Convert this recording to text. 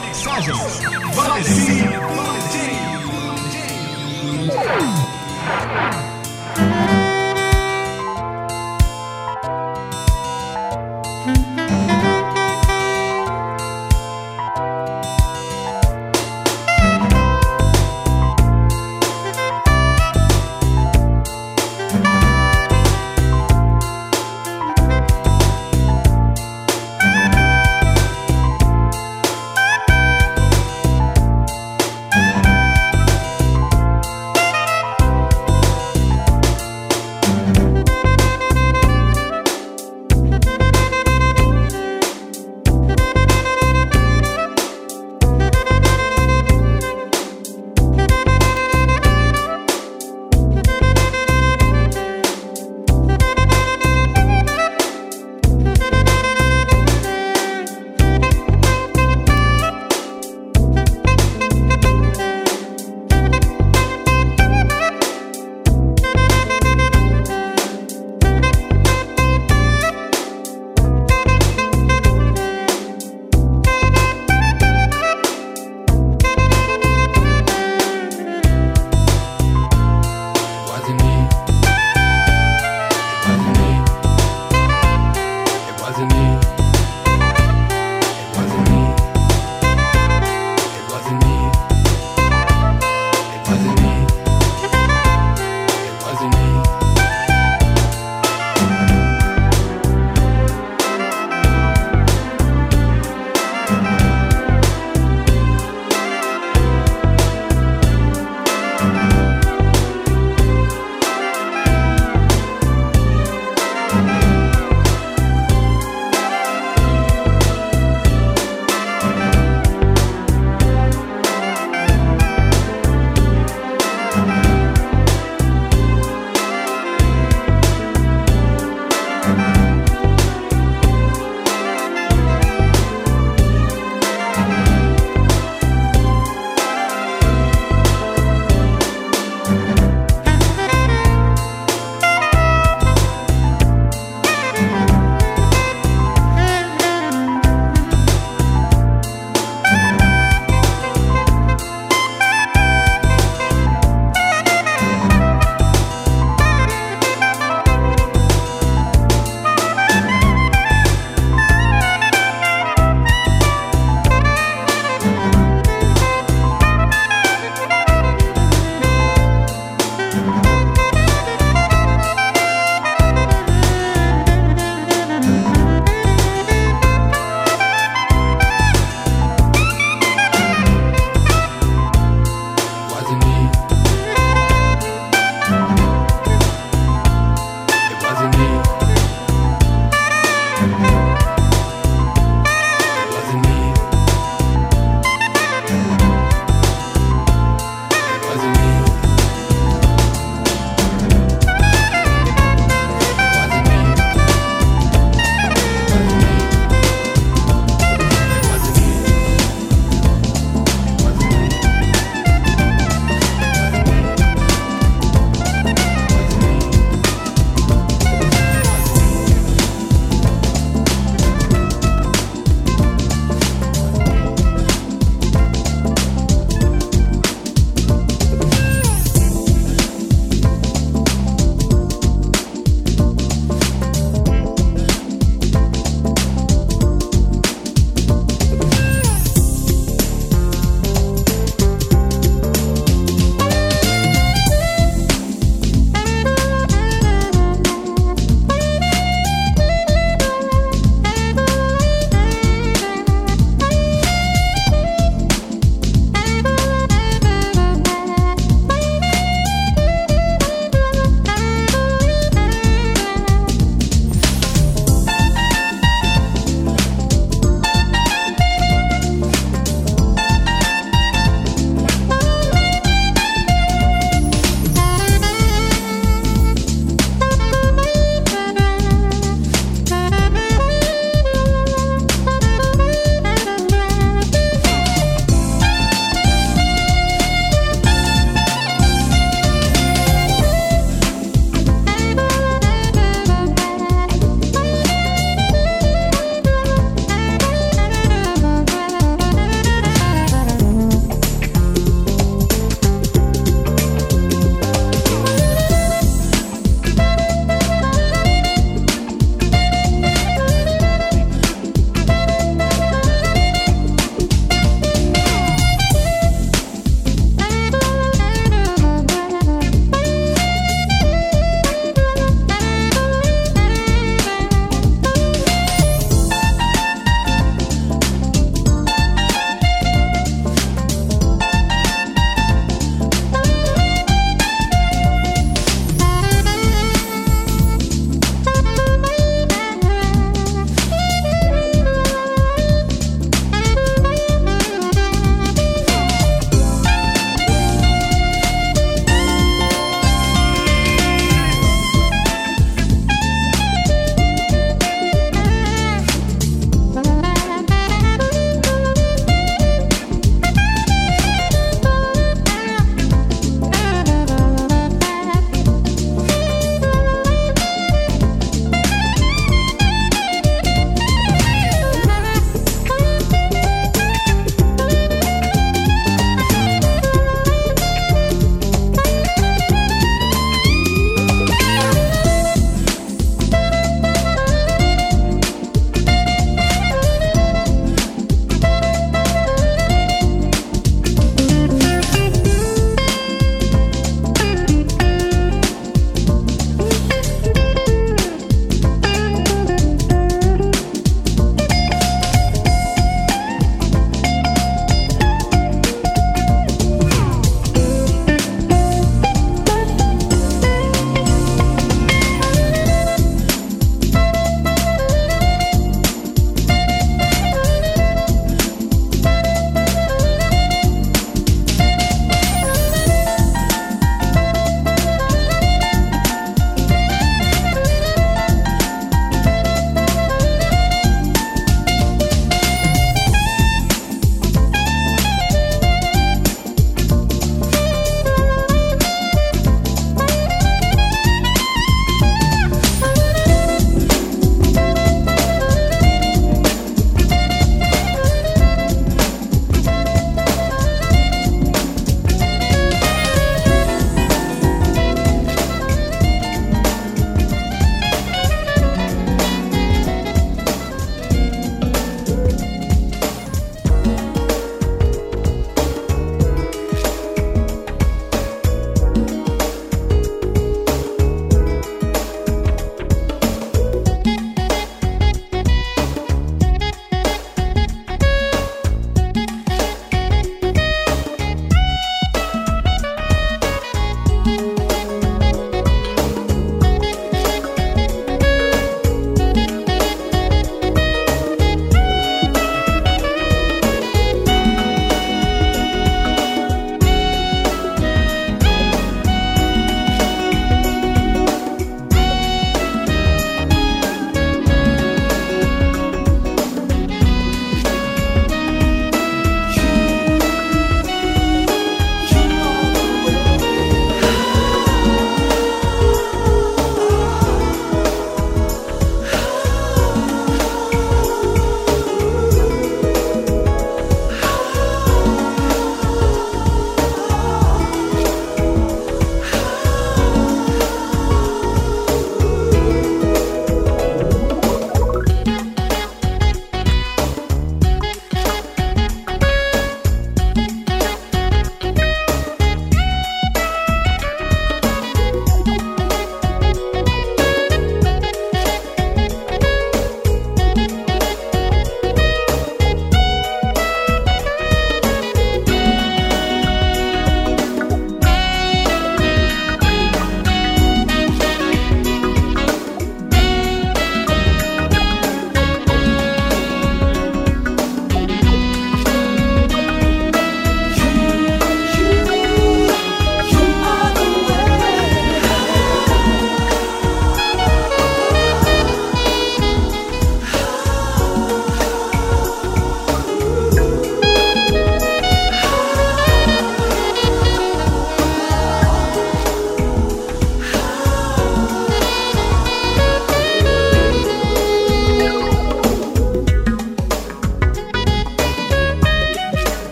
Mixagens. Valdeci.